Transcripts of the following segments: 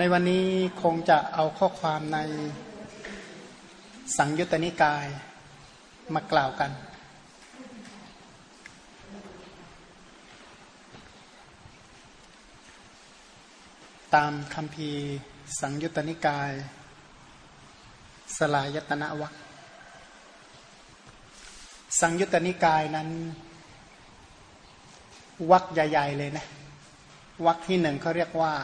ในวันนี้คงจะเอาข้อความในสังยุตตนิกายมากล่าวกัน ตามคำพีสังยุตตนิกาย สลายตนะวัคสังยุตตนิกายนั้นวักใหญ่ ๆ เลยนะวักที่หนึ่งเขาเรียกว่า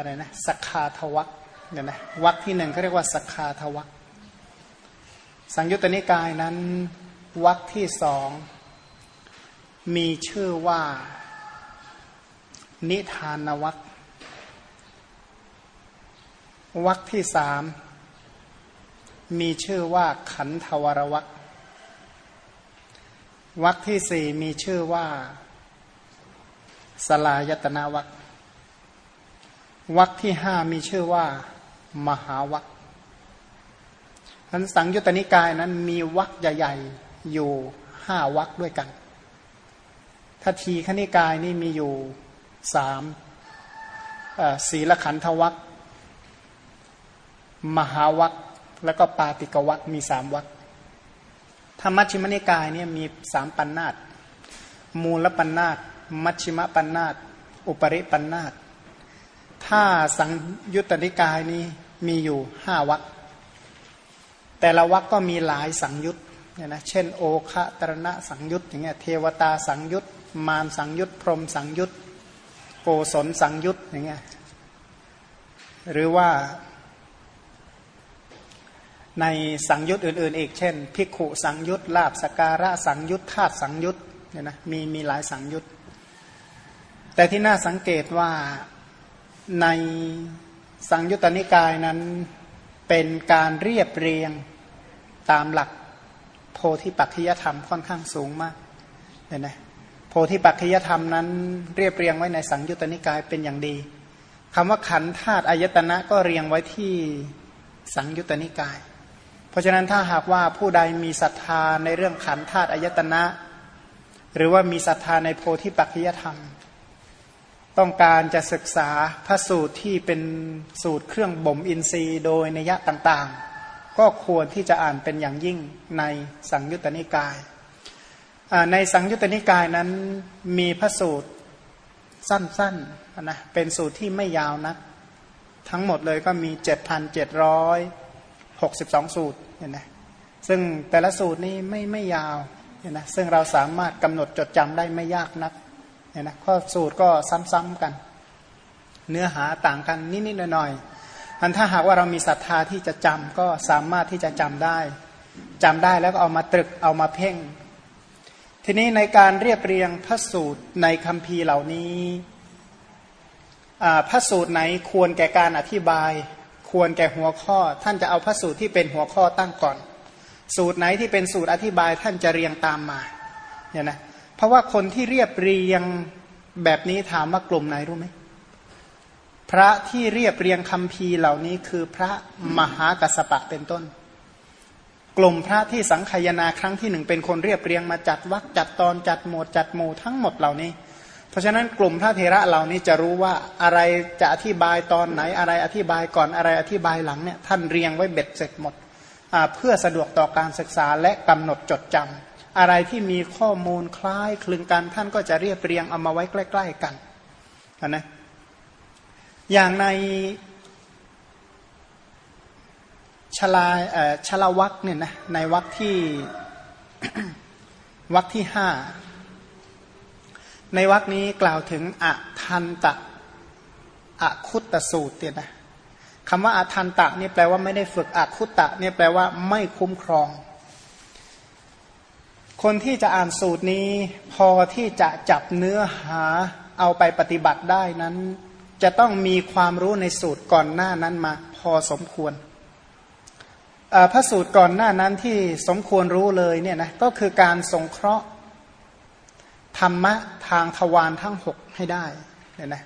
อะไรนะสักคาทวักเนี่ยนะวักที่หนึ่งเขาเรียกว่าสักคาทวักสังยุตตนิกายนั้นวักที่สองมีชื่อว่านิทานวักวักที่สามมีชื่อว่าขันธวรวักวักที่สี่มีชื่อว่าสลายตนาวัก วักที่ห้ามีชื่อว่า มหาวักทันสังยุตตนิกายนั้นมีวักใหญ่ๆอยู่ห้าวักด้วยกันถ้าทีขณิกายนี่มีอยู่สามศีลขันธวักมหาวักแล้วก็ปาติกวักมีสามวักธรรมชิมนิกายเนี่ยมีสามปันนาตมูลปันนาตมัชชิมปันนาตอุปริปันนาต ถ้าสังยุตตนิกายนี้มีอยู่ห้าวักแต่ละวักก็มีหลายสังยุตเนี่ยนะเช่น โอคะตรณะสังยุตอย่างเงี้ยเทวตาสังยุตมารสังยุตพรมสังยุตโกศลสังยุตอย่างเงี้ยหรือว่าในสังยุตอื่น ๆ อีกเช่นพิกขุสังยุตลาบสการะสังยุตธาตุสังยุตเนี่ยนะมีมีหลายสังยุตแต่ที่น่าสังเกตว่า ในสังยุตตนิกายนั้นเป็นการเรียบเรียงตามหลักโพธิปัจจยธรรมค่อนข้างสูงมากเห็นไหมโพธิปัจจยธรรมนั้นเรียบเรียงไว้ในสังยุตตนิกายเป็นอย่างดีคำว่าขันธาตุอายตนะก็เรียงไว้ที่สังยุตตนิกาย เพราะฉะนั้นถ้าหากว่าผู้ใดมีศรัทธาในเรื่องขันธาตุอายตนะ หรือว่ามีศรัทธาในโพธิปัจจยธรรม ต้องการจะศึกษาพระสูตรที่เป็นสูตรเครื่องบ่มอินทรีย์โดยนิยะต่างๆ ก็ควรที่จะอ่านเป็นอย่างยิ่งในสังยุตตนิกาย ในสังยุตตนิกายนั้นมีพระสูตรสั้นๆนะเป็นสูตรที่ไม่ยาวนะทั้งหมดเลยก็มี 7,762 สูตรเห็นไหมซึ่งแต่ละสูตรนี้ไม่ไม่ยาวเห็นไหมซึ่งเราสามารถกำหนดจดจำได้ไม่ยากนัก เนี่ยนะข้อสูตรก็ซ้ำๆกัน เนื้อหาต่างกันนิดๆหน่อยๆอันถ้าหากว่าเรามีศรัทธาที่จะจำก็สามารถที่จะจำได้จำได้แล้วก็เอามาตรึกเอามาเพ่ง ทีนี้ในการเรียบเรียงพระสูตรในคำพีร์เหล่านี้พระสูตรไหนควรแก่การอธิบาย ควรแก่หัวข้อ ท่านจะเอาพระสูตรที่เป็นหัวข้อตั้งก่อน สูตรไหนที่เป็นสูตรอธิบายท่านจะเรียงตามมาเนี่ยนะ เพราะว่าคนที่เรียบเรียงแบบนี้ถามว่ากลุ่มไหนรู้ไหมพระที่เรียบเรียงคำพีเหล่านี้คือพระมหากัสปะเป็นต้น กลุ่มพระที่สังขยาครั้งที่หนึ่งเป็นคนเรียบเรียงมาจัดวักจัดตอนจัดหมวดจัดหมู่ทั้งหมดเหล่านี้ เพราะฉะนั้นกลุ่มพระเทระเหล่านี้จะรู้ว่าอะไรจะอธิบายตอนไหนอะไรอธิบายก่อนอะไรอธิบายหลังเนี่ยท่านเรียงไว้เบ็ดเสร็จหมดเพื่อสะดวกต่อการศึกษาและกำหนดจดจำ อะไรที่มีข้อมูลคล้ายคลึงกันท่านก็จะเรียบเรียงเอามาไว้ใกล้ ๆ กันนะอย่างในชลาชลาวักเนี่ยนะในวักที่วักที่ห้าในวักนี้กล่าวถึงอะทันตะอะคุตตสูตรเนี่ยนะคำว่าอะทันตะนี่แปลว่าไม่ได้ฝึกอะคุตตะเนี่ยแปลว่าไม่คุ้มครอง คนที่จะอ่านสูตรนี้พอที่จะจับเนื้อหาเอาไปปฏิบัติได้นั้น จะต้องมีความรู้ในสูตรก่อนหน้านั้นมาพอสมควรพระสูตรก่อนหน้านั้นที่สมควรรู้เลยเนี่ยนะก็คือการสงเคราะห์ธรรมะทางทวารทั้งหกให้ได้เนี่ยนะ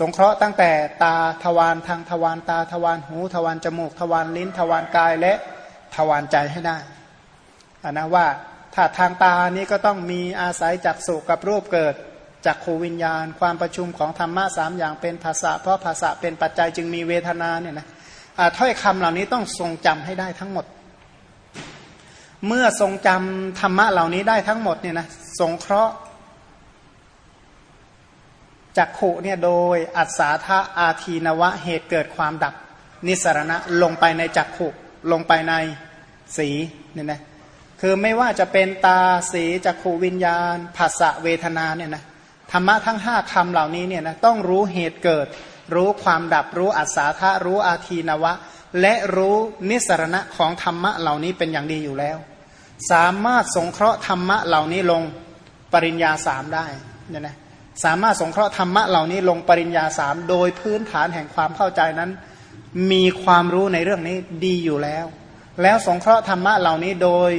สงเคราะห์ตั้งแต่ตาทวารทางทวารตาทวารหู ทวารจมูก ทวารลิ้น ทวารกายและทวารใจให้ได้นนะว่า ถ้าทางตานี้ก็ต้องมีอาศัยจากสุกับรูปเกิดจักขูวิญญาณ ความประชุมของธรรมะสามอย่างเป็นภาษา เพราะภาษาเป็นปัจจัยจึงมีเวทนาเนี่ยนะถ้อยคำเหล่านี้ต้องทรงจำให้ได้ทั้งหมด เมื่อทรงจำธรรมะเหล่านี้ได้ทั้งหมดเนี่ยนะสงเคราะห์จักขุเนี่ยโดยอัศาธาอาทีนวะเหตุเกิดความดับ นิสรณะลงไปในจักขุลงไปในสีเนี่ยนะ คือไม่ว่าจะเป็นตาสีจักขูวิญญาณภาษะเวทนาเนี่ยนะธรรมะทั้งห้าคำเหล่านี้เนี่ยนะต้องรู้เหตุเกิด รู้ความดับรู้อัศาธารู้อาทีนวะ และรู้นิสรณะของธรรมะเหล่านี้เป็นอย่างดีอยู่แล้ว สามารถสงเคราะห์ธรรมะเหล่านี้ลงปริญญาสามได้เนี่ยนะสามารถสงเคราะห์ธรรมะเหล่านี้ลงปริญญาสามโดยพื้นฐานแห่งความเข้าใจนั้น มีความรู้ในเรื่องนี้ดีอยู่แล้ว แล้วสงเคราะห์ธรรมะเหล่านี้โดย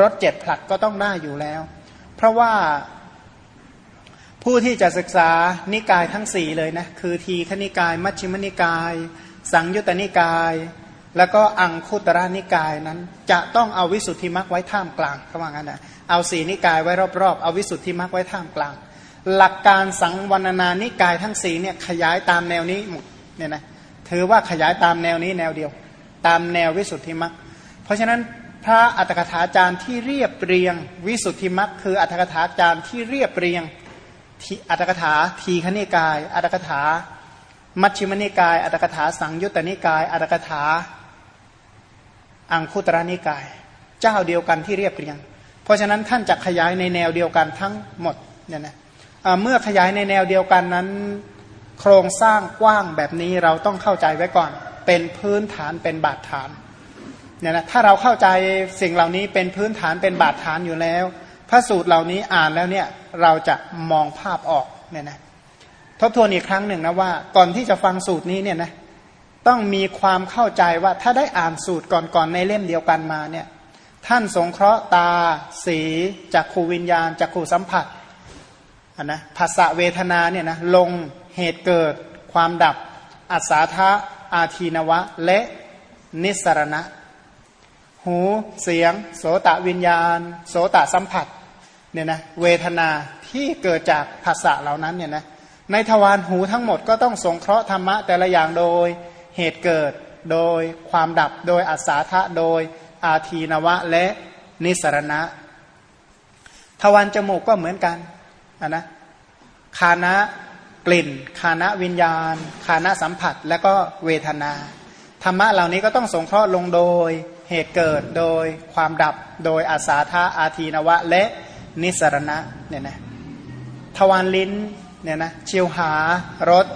รถเจ็ดผลัดก็ต้องได้อยู่แล้ว เพราะว่าผู้ที่จะศึกษานิกายทั้งสี่เลยนะคือทีขณิกาย มัชฌิมนิกาย สังยุตตนิกาย แล้วก็อังคุตระนิกายนั้น จะต้องเอาวิสุทธิมรรคไว้ท่ามกลางเขาว่างั้นนะเอาสีนิกายไว้รอบๆเอาวิสุทธิมรรคไว้ท่ามกลาง หลักการสังวรณนานิกายทั้งสีเนี่ยขยายตามแนวนี้หมดเนี่ยนะถือว่าขยายตามแนวนี้แนวเดียว ตามแนววิสุทธิมรรคเพราะฉะนั้น พระอัตถกถาจารย์ที่เรียบเรียง วิสุทธิมรรคคืออัตถกถาจารย์ที่เรียบเรียงอัตถกถาทีขณิกาย อัตถกถา มัชฌิมนิกาย อัตถกถาสังยุตตนิกาย อัตถกถาอังคุตระนิกาย เจ้าเดียวกันที่เรียบเรียง เพราะฉะนั้นท่านจะขยายในแนวเดียวกันทั้งหมดเนี่ยนะเมื่อขยายในแนวเดียวกันนั้น โครงสร้างกว้างแบบนี้เราต้องเข้าใจไว้ก่อน เป็นพื้นฐานเป็นบาดฐาน เนี่ยนะถ้าเราเข้าใจสิ่งเหล่านี้เป็นพื้นฐานเป็นบาดฐานอยู่แล้ว พระสูตรเหล่านี้อ่านแล้วเนี่ยเราจะมองภาพออกเนี่ยนะทบทวนอีกครั้งหนึ่งนะว่า ก่อนที่จะฟังสูตรนี้เนี่ยนะต้องมีความเข้าใจว่าถ้าได้อ่านสูตรก่อนๆในเล่มเดียวกันมาเนี่ยท่านสงเคราะห์ตา สีจักขูวิญญาณจักขูสัมผัสนนะภาษาเวทนาเนี่ยนะลงเหตุเกิด ความดับ อัศาธาอาทีนวะ และนิสรณะ หูเสียง โสตะวิญญาณ โสตะสัมผัสเนี่ยนะเวทนาที่เกิดจากภาษาเหล่านั้นเนี่ยนะในทวารหูทั้งหมดก็ต้องสงเคราะห์ธรรมะแต่ละอย่างโดยเหตุเกิดโดยความดับโดยอัศาธะโดยอาทีนวะและนิสรณะ ทวารจมูกก็เหมือนกันนนะคานะกลิ่น คานะวิญญาณ คานะสัมผัส และก็เวทนา ธรรมะเหล่านี้ก็ต้องสงเคราะห์ลงโดย เหตุเกิดโดยความดับโดยอาสาธาอาทีนวะ และนิสรณะเนี่ยนะทวารลิ้นเนี่ยนะชิวหารส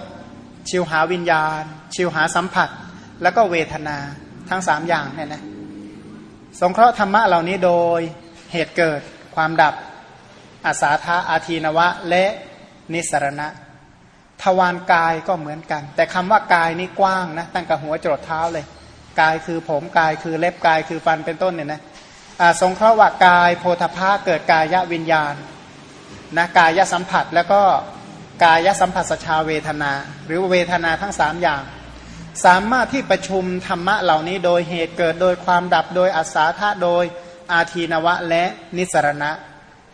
ชิวหาวิญญาณ ชิวหาสัมผัส แล้วก็เวทนาทั้งสามอย่างเนี่ยนะสงเคราะห์ธรรมะเหล่านี้โดยเหตุเกิดความดับอาสาธาอาทีนวะ และนิสรณะทวารกายก็เหมือนกัน แต่คำว่ากายนี่กว้างนะตั้งแต่หัวจรดเท้าเลย กายคือผมกายคือเล็บกายคือฟันเป็นต้นเนี่ยนะสงเคราะห์ว่ากายโพธภาเกิดกายวิญญาณนะกายสัมผัสแล้วก็กายสัมผัสสชาเวทนา หรือเวทนาทั้งสามอย่าง สามารถที่ประชุมธรรมะเหล่านี้โดยเหตุเกิดโดยความดับโดยอาสาธาโดยอาทีนวะและนิสรณะ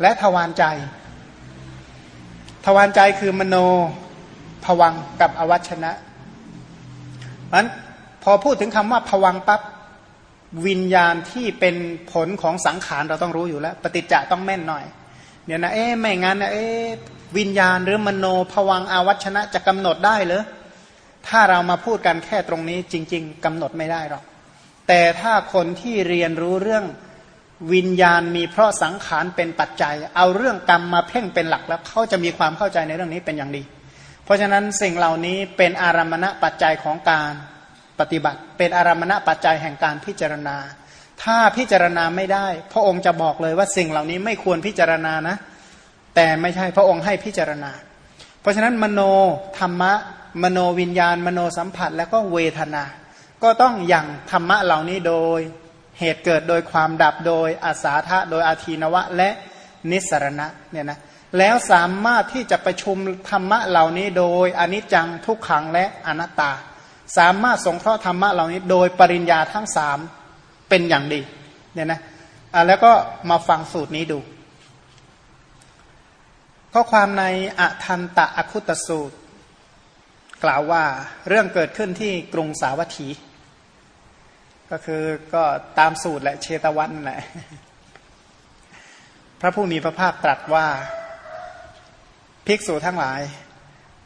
และทวารใจ ทวารใจคือมโนผวังกับอวัชนะมัน อพูดถึงคำว่าผวังปับ๊บวิญญาณที่เป็นผลของสังขารเราต้องรู้อยู่แล้ว ปฏิจจะต้องแม่นหน่อยเนี่ยนะเอ๊ะไม่งั้นนะเอ๊ะวิญญาณหรือมโนผวังอาวัชนะจะกำหนดได้หรือถ้าเรามาพูดกันแค่ตรงนี้จริง ๆกำหนดไม่ได้หรอกแต่ถ้าคนที่เรียนรู้เรื่องวิญญาณมีเพราะสังขารเป็นปัจจัย เอาเรื่องกรรมมาเพ่งเป็นหลักแล้วเขาจะมีความเข้าใจในเรื่องนี้เป็นอย่างดี เพราะฉะนั้นสิ่งเหล่านี้เป็นอารมณะปัจจัยของการ ปฏิบัติ เป็นอารมณปัจจัยแห่งการพิจารณา ถ้าพิจารณาไม่ได้ พระองค์จะบอกเลยว่าสิ่งเหล่านี้ไม่ควรพิจารณานะ แต่ไม่ใช่พระองค์ให้พิจารณา เพราะฉะนั้นมโนธรรมะ มโนวิญญาณ มโนสัมผัส แล้วก็เวทนา ก็ต้องอย่างธรรมะเหล่านี้โดยเหตุเกิดโดยความดับโดยอาสาทะโดยอาทีนวะและนิสรณะเนี่ยนะแล้วสามารถที่จะประชุมธรรมะเหล่านี้โดยอนิจจังทุกขังและอนัตตา สามารถสงเคราะห์ธรรมะเหล่านี้ โดยปริญญาทั้งสามเป็นอย่างดีเนี่ยนะแล้วก็มาฟังสูตรนี้ดู ข้อความในอทันตะอคุตสูตร กล่าวว่าเรื่องเกิดขึ้นที่กรุงสาวัตถี ก็คือก็ตามสูตรแหละเชตวันแหละพระผู้มีพระภาคตรัสว่า ภิกษุทั้งหลาย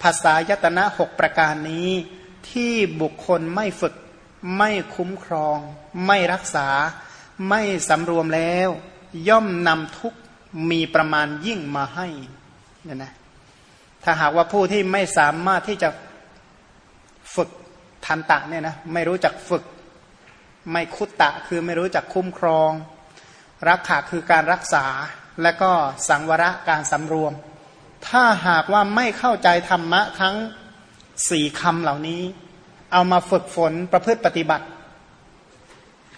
ภาษายตนะหกประการนี้ ที่บุคคลไม่ฝึก ไม่คุ้มครอง ไม่รักษา ไม่สำรวมแล้ว ย่อมนำทุกมีประมาณยิ่งมาให้เนี่ยนะถ้าหากว่าผู้ที่ไม่สามารถที่จะฝึกทันตะเนี่ยนะไม่รู้จักฝึก ไม่คุตตะคือไม่รู้จักคุ้มครอง รักขาคือการรักษาและก็สังวรการสำรวม ถ้าหากว่าไม่เข้าใจธรรมะทั้ง สี่คำเหล่านี้ เอามาฝึกฝนประพฤติปฏิบัติ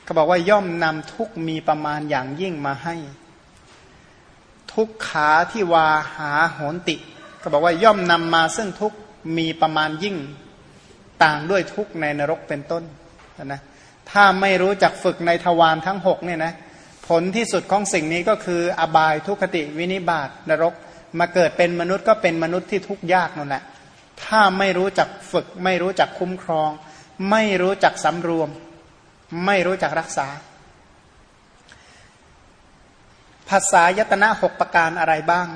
เขาบอกว่าย่อมนำทุกมีประมาณอย่างยิ่งมาให้ ทุกขาที่วาหาโหนติเขาบอกว่าย่อมนำมาซึ่งทุกมีประมาณยิ่งต่างด้วยทุกในนรกเป็นต้นนะถ้าไม่รู้จักฝึกในทวารทั้งหกเนี่ยนะผลที่สุดของสิ่งนี้ก็คืออบายทุคติวินิบาตนรก มาเกิดเป็นมนุษย์ก็เป็นมนุษย์ที่ทุกข์ยากนั่นแหละ ถ้าไม่รู้จักฝึก ไม่รู้จักคุ้มครอง ไม่รู้จักสำรวม ไม่รู้จักรักษา ภาษายตนะหกประการอะไรบ้าง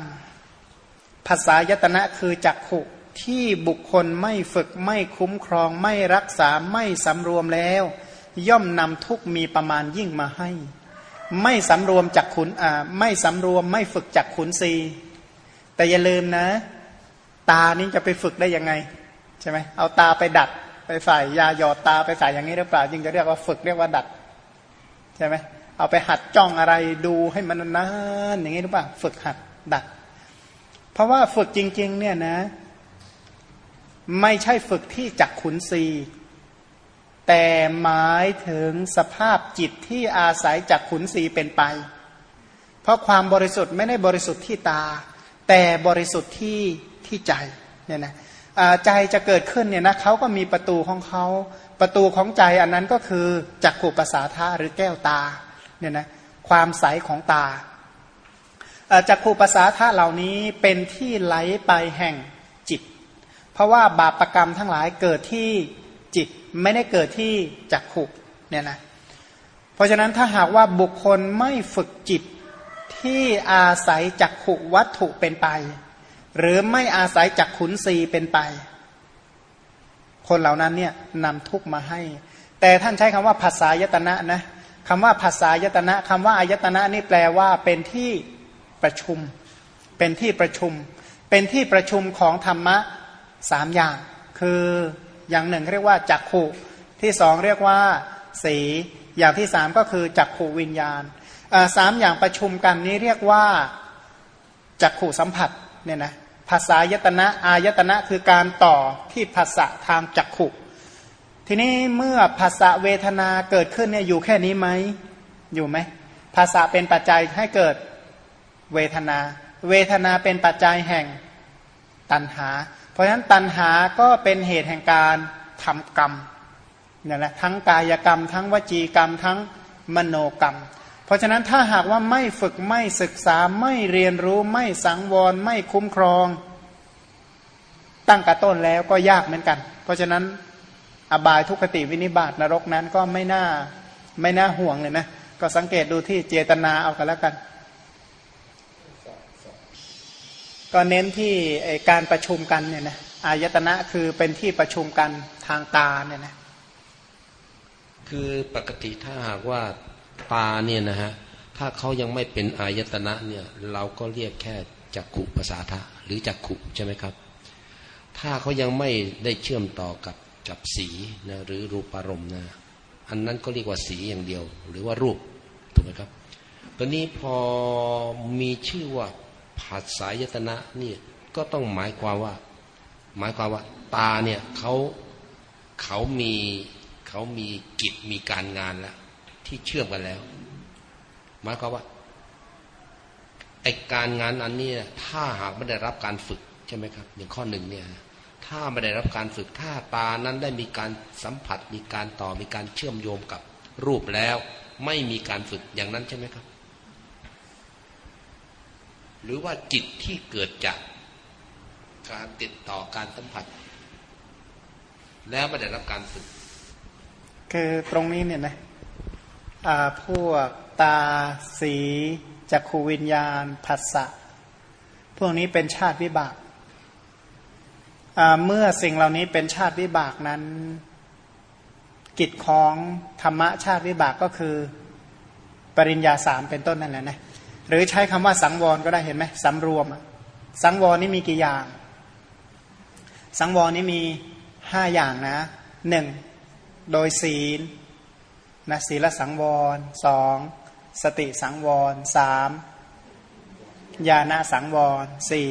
ภาษายตนะคือจักขุที่บุคคลไม่ฝึกไม่คุ้มครอง ไม่รักษาไม่สำรวมแล้ว ย่อมนำทุกมีประมาณยิ่งมาให้ ไม่สำรวมจักขุนอ่าไม่สำรวมไม่ฝึกจักขุนซีแต่อย่าลืมนะ ตานี้จะไปฝึกได้ยังไงใช่ไหมเอาตาไปดัดไปใส่ยาหยอดตาไปใส่อย่างนี้หรือเปล่าจึงจะเรียกว่าฝึกเรียกว่าดัดใช่ไหมเอาไปหัดจ้องอะไรดูให้มันนานอย่างนี้หรือเปล่าฝึกหัดดัด เพราะว่าฝึกจริง ๆ เนี่ยนะ ไม่ใช่ฝึกที่จักขุนซีแต่หมายถึงสภาพจิตที่อาศัยจากขุนศีเป็นไป เพราะความบริสุทธิ์ไม่ได้บริสุทธิ์ที่ตา แต่บริสุทธิ์ที่ ที่ใจเนี่ยนะใจจะเกิดขึ้นเนี่ยนะเขาก็มีประตูของเขาประตูของใจอันนั้นก็คือจักขุปสาธาหรือแก้วตาเนี่ยนะความใสของตาจักขุปสาธาเหล่านี้เป็นที่ไหลไปแห่งจิต เพราะว่าบาปรกรรมทั้งหลายเกิดที่จิตไม่ได้เกิดที่จักขุเนี่ยนะเพราะฉะนั้นถ้าหากว่าบุคคลไม่ฝึกจิตที่อาศัยจักขุวัตถุเป็นไป หรือไม่อาศัยจักขุนสีเป็นไป คนเหล่านั้นเนี่ยนำทุกมาให้ แต่ท่านใช้คำว่าภาษายตนะนะคำว่าภาษายตนะคำว่าอายตนะนี่แปลว่าเป็นที่ประชุม เป็นที่ประชุม เป็นที่ประชุมของธรรมะสามอย่าง คืออย่างหนึ่งเรียกว่าจักขุที่สองเรียกว่าสีอย่างที่สามก็คือจักขูวิญญาณสามอย่างประชุมกันนี้เรียกว่าจักขูสัมผัส เนี่ยนะภาษายตนะอายตนะคือการต่อที่ภาษาทางจักขุ ทีนี้เมื่อภาษาเวทนาเกิดขึ้นเนี่ยอยู่แค่นี้ไหมอยู่ไหมภาษาเป็นปัจจัยให้เกิดเวทนา เวทนาเป็นปัจจัยแห่งตัณหา เพราะฉะนั้นตัณหาก็เป็นเหตุแห่งการทำกรรมเนี่ยแหละทั้งกายกรรม ทั้งวจีกรรม ทั้งมโนกรรม เพราะฉะนั้นถ้าหากว่าไม่ฝึกไม่ศึกษาไม่เรียนรู้ไม่สังวร ไม่คุ้มครอง ตั้งกระต้นแล้วก็ยากเหมือนกัน เพราะฉะนั้นอบายทุกขติวินิบาตนรกนั้นก็ไม่น่าไม่น่าห่วงเลยนะ ก็สังเกตดูที่เจตนาเอากันแล้วกัน ก็เน้นที่การประชุมกันเนี่ยนะอายตนะคือเป็นที่ประชุมกันทางตาเนี่ยนะคือปกติถ้าหากว่า ตาเนี่ยนะฮะถ้าเขายังไม่เป็นอายตนะเนี่ยเราก็เรียกแค่จักขุภาษาทะหรือจักขุใช่ไหมครับ ถ้าเขายังไม่ได้เชื่อมต่อกับจับสีนะหรือรูปารมณ์นะอันนั้นก็เรียกว่าสีอย่างเดียว หรือว่ารูปถูกไหมครับตอนนี้พอมีชื่อว่าผัสสายตนะนี่ก็ต้องหมายความว่า หมายความว่า ตาเนี่ยเขาเขามีเขามีกิจมีการงานแล้ว ที่เชื่อมกันแล้ว หมายความว่าไอการงานอันนี้ถ้าหากไม่ได้รับการฝึกใช่ไหมครับ อย่างข้อหนึ่งเนี่ย ถ้าไม่ได้รับการฝึกถ้าตานั้นได้มีการสัมผัส มีการต่อมีการเชื่อมโยงกับรูปแล้ว ไม่มีการฝึกอย่างนั้นใช่ไหมครับ หรือว่าจิตที่เกิดจากการติดต่อการสัมผัส แล้วไม่ได้รับการฝึก คือตรงนี้เนี่ยนะ พวกตา สีจักขูวิญญาณผัสสะพวกนี้เป็นชาติวิบาก เมื่อสิ่งเหล่านี้เป็นชาติวิบากนั้น กิจของธรรมะชาติวิบากก็คือปริญญาสามเป็นต้นนั่นแหละนะหรือใช้คำว่าสังวรก็ได้เห็นไหมสำรวม สังวรนี่มีกี่อย่าง สังวรนี่มีห้าอย่างนะหนึ่งโดยศีล นะศีลสังวรสองสติสังวรสามญาณสังวรสี่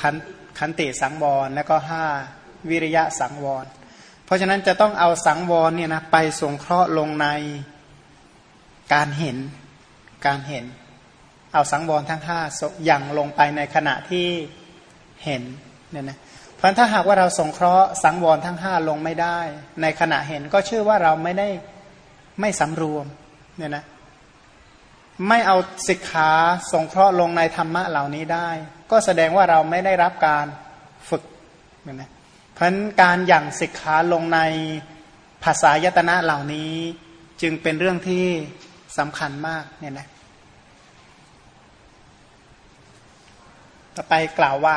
ขันขันติสังวรแล้วก็ห้าวิริยะสังวร เพราะฉะนั้นจะต้องเอาสังวรเนี่ยนะไปสงเคราะห์ลงในการเห็นการเห็น เอาสังวรทั้งห้าอย่างลงไปในขณะที่เห็นเนี่ยนะเพราะถ้าหากว่าเราสงเคราะห์สังวรทั้งห้าลงไม่ได้ ในขณะเห็นก็ชื่อว่าเราไม่ได้ไม่สำรวมเนี่ยนะไม่เอาสิกขาสงเคราะห์ลงในธรรมะเหล่านี้ได้ ก็แสดงว่าเราไม่ได้รับการฝึกเนี่ยนะเพราะการหยั่งสิกขาลงในภาษายตนะเหล่านี้ จึงเป็นเรื่องที่สำคัญมากเนี่ยนะต่อไปกล่าวว่า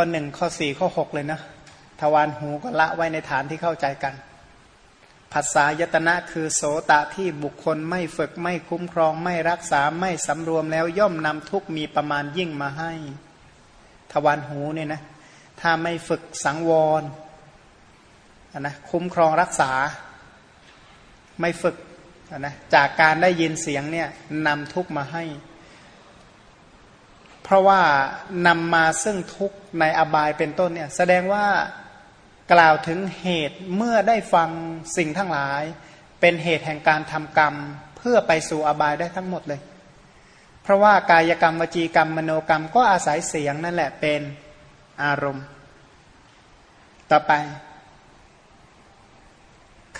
ข้อหนึ่งข้อสี่ข้อหกเลยนะทวารหูก็ละไว้ในฐานที่เข้าใจกันภาษายตนะคือโสตะที่บุคคลไม่ฝึกไม่คุ้มครองไม่รักษาไม่สำรวมแล้วย่อมนำทุกมีประมาณยิ่งมาให้ ทวารหูเนี่ยนะถ้าไม่ฝึกสังวรนะคุ้มครองรักษา ไม่ฝึกนะจากการได้ยินเสียงเนี่ยนำทุกมาให้ เพราะว่านำมาซึ่งทุกในอบายเป็นต้นเนี่ยแสดงว่ากล่าวถึงเหตุเมื่อได้ฟังสิ่งทั้งหลาย เป็นเหตุแห่งการทำกรรม เพื่อไปสู่อบายได้ทั้งหมดเลย เพราะว่ากายกรรมวจีกรรมมโนกรรมก็อาศัยเสียงนั่นแหละเป็นอารมณ์ ต่อไป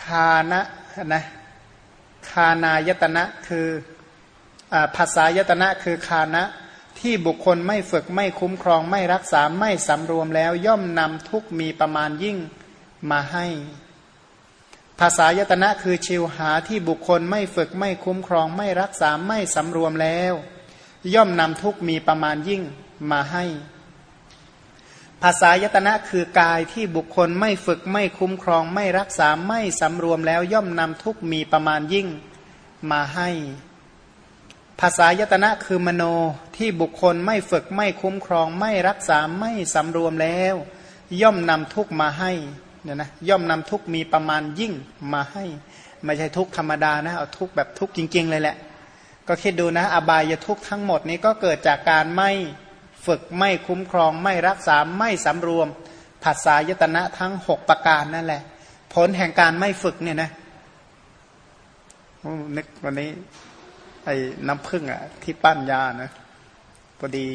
คานะนะคานายตนะคือภาษายตนะคือคานะ ที่บุคคลไม่ฝึกไม่คุ้มครองไม่รักษาไม่สำรวมแล้ว ย่อมนำทุกมีประมาณยิ่งมาให้ ภาษายตนะคือชิวหาที่บุคคลไม่ฝึกไม่คุ้มครองไม่รักษาไม่สำรวมแล้ว ย่อมนำทุกมีประมาณยิ่งมาให้ ภาษายตนะคือกายที่บุคคลไม่ฝึกไม่คุ้มครองไม่รักษาไม่สำรวมแล้ว ย่อมนำทุกมีประมาณยิ่งมาให้ ภาษายตนะคือมโนที่บุคคลไม่ฝึกไม่คุ้มครอง ไม่รักษาไม่สำรวมแล้ว ย่อมนำทุกมาให้เนี่ยนะย่อมนำทุกมีประมาณยิ่งมาให้ ไม่ใช่ทุกธรรมดานะเอาทุกแบบทุกจริง ๆ เลยแหละ ก็คิดดูนะ อบายทุกทั้งหมดนี้ก็เกิดจากการไม่ฝึกไม่คุ้มครอง ไม่รักษาไม่สำรวมภาษายตนะทั้งหกประการนั่นแหละ ผลแห่งการไม่ฝึกเนี่ยนะนึกวันนี้ ไอ้น้ำผึ้งอะ ที่ปั้นยานะพอดี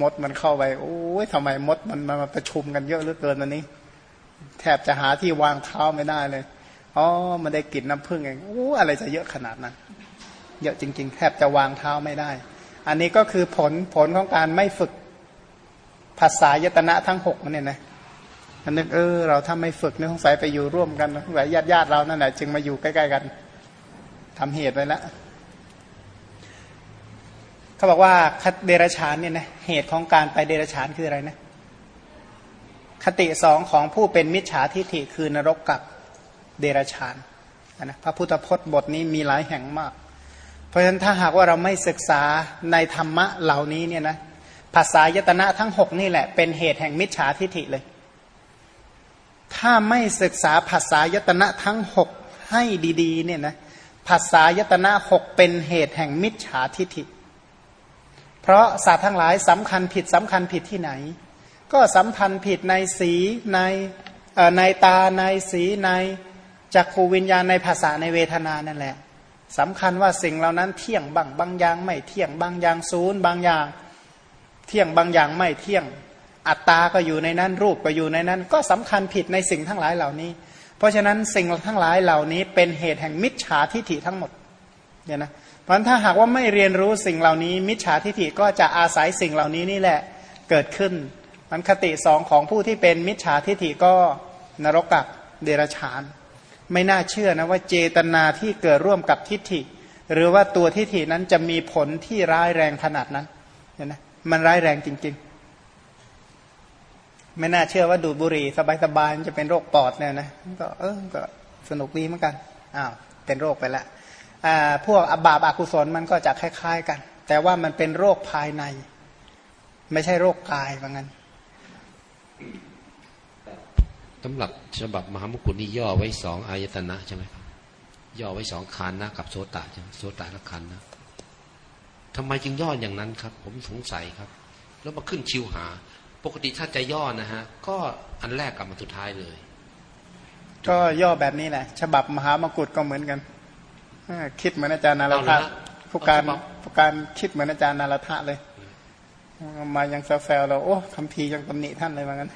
มดมันเข้าไป โอ้ยทำไมมดมันมาประชุมกันเยอะเหลือเกินวันนี้ แทบจะหาที่วางเท้าไม่ได้เลยอ๋อมันได้กลิ่นน้ำผึ้งเองโอ้อะไรจะเยอะขนาดนั้นเยอะจริง ๆ แทบจะวางเท้าไม่ได้ อันนี้ก็คือผลผลของการไม่ฝึกภาษายตนะทั้งหกเนี่ยนะอันนึกเออเราถ้าไม่ฝึกเนี่ยสงสัยไปอยู่ร่วมกันสงสัยญาติญาติเรานั่นแหละจึงมาอยู่ใกล้ ๆ กันทำเหตุไว้แล้ว เขาบอกว่าเดรฉานเนี่ยนะเหตุของการไปเดรฉานคืออะไรนะคติสองของผู้เป็นมิจฉาทิฏฐิคือนรกกับเดรฉานนะพระพุทธพจน์บทนี้มีหลายแห่งมาก เพราะฉะนั้นถ้าหากว่าเราไม่ศึกษาในธรรมะเหล่านี้เนี่ยนะภาษายตนะทั้งหกนี่แหละเป็นเหตุแห่งมิจฉาทิฏฐิเลย ถ้าไม่ศึกษาภาษายตนะทั้งหกให้ดีๆเนี่ยนะภาษายตนะหกเป็นเหตุแห่งมิจฉาทิฏฐิ เพราะสัตว์ทั้งหลายสำคัญผิดสำคัญผิดที่ไหน ก็สัมพันธ์ผิดในสีในในตาในสีในจักขูวิญญาณในภาษาในเวทนานั่นแหละสำคัญว่าสิ่งเหล่านั้นเที่ยงบางบางอย่างไม่เที่ยงบางอย่างศูนย์บางอย่าง เที่ยงบางอย่างไม่เที่ยงอัตตาก็อยู่ในนั้นรูปก็อยู่ในนั้น ก็สำคัญผิดในสิ่งทั้งหลายเหล่านี้ เพราะฉะนั้นสิ่งทั้งหลายเหล่านี้เป็นเหตุแห่งมิจฉาทิฏฐิทั้งหมดเนี่ยนะ เพราะถ้าหากว่าไม่เรียนรู้สิ่งเหล่านี้ มิจฉาทิฏฐิก็จะอาศัยสิ่งเหล่านี้นี่แหละเกิดขึ้นมันคติสองของผู้ที่เป็นมิจฉาทิฏฐิก็นรกกับเดรัจฉาน ไม่น่าเชื่อนะว่าเจตนาที่เกิดร่วมกับทิฏฐิ หรือว่าตัวทิฏฐินั้นจะมีผลที่ร้ายแรงขนาดนั้นเห็นไหมมันร้ายแรงจริง ๆ ไม่น่าเชื่อว่าดูดบุหรี่สบายๆจะเป็นโรคปอดเนี่ยนะก็เออก็สนุกดีเหมือนกันอ้าวเป็นโรคไปแล้ว พวกอบาปอากุศลมันก็จะคล้าย ๆ กัน แต่ว่ามันเป็นโรคภายใน ไม่ใช่โรคกายว่างั้นสำหรับฉบับมหามกุฏนี่ย่อไว้สองอายตนะใช่ไหมครับย่อไว้สองคันนะกับโสตใช่ไหมโสตละคันนะทำไมจึงย่ออย่างนั้นครับ ผมสงสัยครับ แล้วมาขึ้นชิวหา ปกติถ้าจะย่อนะฮะ ก็อันแรกกับมาสุดท้ายเลย ก็ย่อแบบนี้แหละ ฉบับมหามกุฏก็เหมือนกัน คิดเหมือนอาจารย์นาราธะผู้การผู้การคิดเหมือนอาจารย์นาราธะเลย มายังแซวเราโอ้คำพียังตำหนิท่านเลยว่างั้น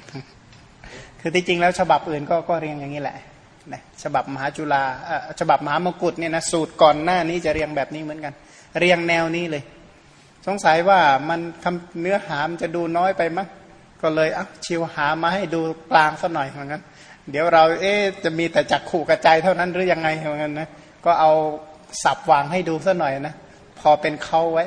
คือที่จริงแล้วฉบับอื่นก็ก็เรียงอย่างนี้แหละนะฉบับมหาจุฬาฉบับมหามกุฏเนี่ยนะสูตรก่อนหน้านี้จะเรียงแบบนี้เหมือนกัน เรียงแนวนี้เลย สงสัยว่ามันคำเนื้อหามจะดูน้อยไปมั้งก็เลยอะชิวหามาให้ดูกลางสักหน่อยเหมือนกันเดี๋ยวเราเอ๊จะมีแต่จักขู่กระจายเท่านั้นหรือยังไงเหมือนกันนะ ก็เอาสับวางให้ดูสักหน่อยนะ พอเป็นเข้าไว้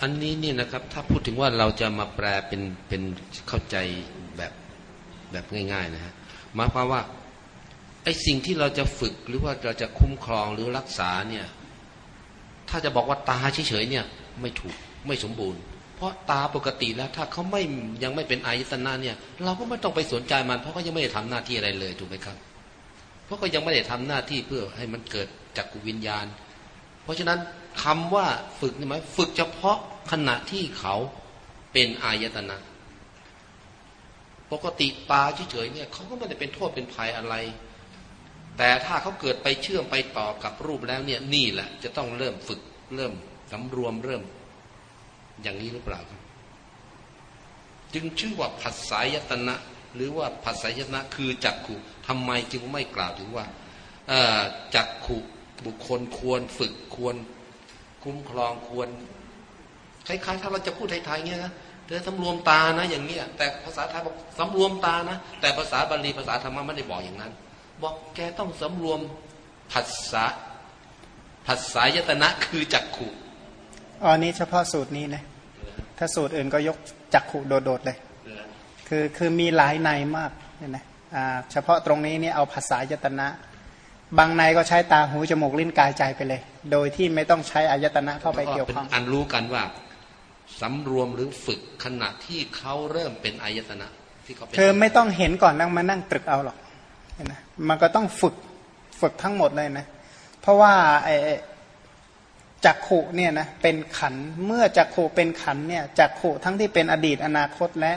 อันนี้นี่นะครับ ถ้าพูดถึงว่าเราจะมาแปลเป็นเป็นเข้าใจแบบแบบง่าย ๆนะฮะหมายความว่าไอ้สิ่งที่เราจะฝึกหรือว่าเราจะคุ้มครองหรือรักษาเนี่ย ถ้าจะบอกว่าตาเฉยๆเนี่ย ไม่ถูกไม่สมบูรณ์ เพราะตาปกติแล้วถ้าเขาไม่ยังไม่เป็นอายตนะเนี่ย เราก็ไม่ต้องไปสนใจมัน เพราะเขายังไม่ได้ทำหน้าที่อะไรเลยถูกไหมครับ เพราะเขายังไม่ได้ทำหน้าที่เพื่อให้มันเกิดจักกุวิญญาณ เพราะฉะนั้นคำว่าฝึกนี่หมายฝึกเฉพาะขณะที่เขาเป็นอายตนะปกติตาเฉยๆเนี่ยเขาก็ไม่ได้เป็นโทษเป็นภัยอะไร แต่ถ้าเขาเกิดไปเชื่อมไปต่อกับรูปแล้วเนี่ยนี่แหละ จะต้องเริ่มฝึกเริ่มสำรวมเริ่ม อย่างนี้หรือเปล่าครับจึงชื่อว่าผัสสายตนะ หรือว่าผัสสายตนะคือจักขุทำไมจึงไม่กล่าวถึงว่าจักขุบุคคลควรฝึกควรคุ้มครองควรคล้ายๆ ถ้าเราจะพูดไทยๆเงี้ยนะเธอสำรวมตานะ อย่างเงี้ย แต่ภาษาไทยบอกสำรวมตานะ แต่ภาษาบาลีภาษาธรรมะไม่ได้บอกอย่างนั้น บอกแกต้องสำรวมผัสสะผัสสายตนะคือจักขุอ๋อนี้เฉพาะสูตรนี้นะถ้าสูตรอื่นก็ยกจักขุโดดๆเลย คือคือมีหลายในมากเนี่ยนะเฉพาะตรงนี้นี่เอาภาษายตนะ บางในก็ใช้ตาหูจมูกลิ้นกายใจไปเลย โดยที่ไม่ต้องใช้อายตนะเข้าไปเกี่ยวข้องอันรู้กันว่าสำรวมหรือฝึกขณะที่เขาเริ่มเป็นอายตนะที่เขาเธอไม่ต้องเห็นก่อนนั่งมานั่งตรึกเอาหรอกนะมันก็ต้องฝึกฝึกทั้งหมดเลยนะ เพราะว่าไอ้จักขุเนี่ยนะเป็นขันเมื่อจักขุเป็นขันเนี่ยจักขุทั้งที่เป็นอดีตอนาคตและ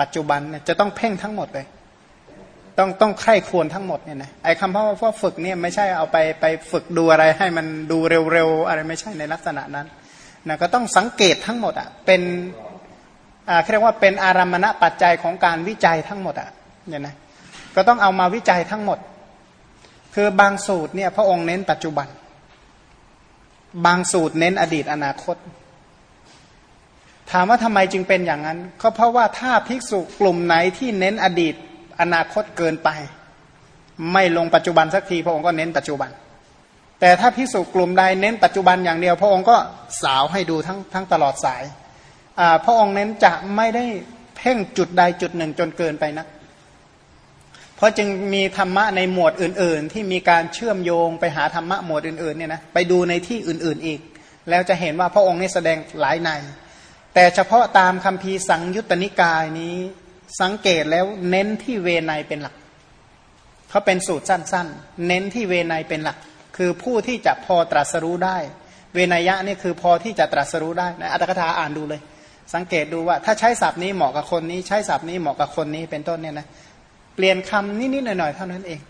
ปัจจุบันเนี่ยจะต้องเพ่งทั้งหมดเลย ต้องต้องใคร่ควรทั้งหมดเนี่ยนะไอ้คำว่าว่าฝึกเนี่ยไม่ใช่เอาไปไปฝึกดูอะไรให้มันดูเร็วๆอะไรไม่ใช่ในลักษณะนั้นนะก็ต้องสังเกตทั้งหมดอะเป็นอ่าเรียกว่าเป็นอารามณปัจจัยของการวิจัยทั้งหมดอะเนี่ยนะก็ต้องเอามาวิจัยทั้งหมด คือบางสูตรเนี่ยพระองค์เน้นปัจจุบัน บางสูตรเน้นอดีตอนาคต ถามว่าทำไมจึงเป็นอย่างนั้นก็เพราะว่าถ้าภิกษุกลุ่มไหนที่เน้นอดีตอนาคตเกินไป ไม่ลงปัจจุบันสักที พระองค์ก็เน้นปัจจุบัน แต่ถ้าพิสุกลุ่มใดเน้นปัจจุบันอย่างเดียว พระองค์ก็สาวให้ดูทั้งทั้งตลอดสายพระองค์เน้นจะไม่ได้เพ่งจุดใดจุดหนึ่งจนเกินไปนะเพราะจึงมีธรรมะในหมวดอื่น ๆ ที่มีการเชื่อมโยงไปหาธรรมะหมวดอื่นๆเนี่ยนะไปดูในที่อื่นๆอีก แล้วจะเห็นว่าพระองค์นี่แสดงหลายใน แต่เฉพาะตามคำพีสังยุตตนิกายนี้สังเกตแล้วเน้นที่เวไนเป็นหลักเขาเป็นสูตรสั้น ๆ เน้นที่เวไนเป็นหลัก คือผู้ที่จะพอตรัสรู้ได้ เวนยะนี่คือพอที่จะตรัสรู้ได้นะอัตถกถาอ่านดูเลย สังเกตดูว่า ถ้าใช้ศัพท์นี้เหมาะกับคนนี้ ใช้ศัพท์นี้เหมาะกับคนนี้เป็นต้นเนี่ยนะเปลี่ยนคำนิดๆหน่อยๆเท่านั้นเอง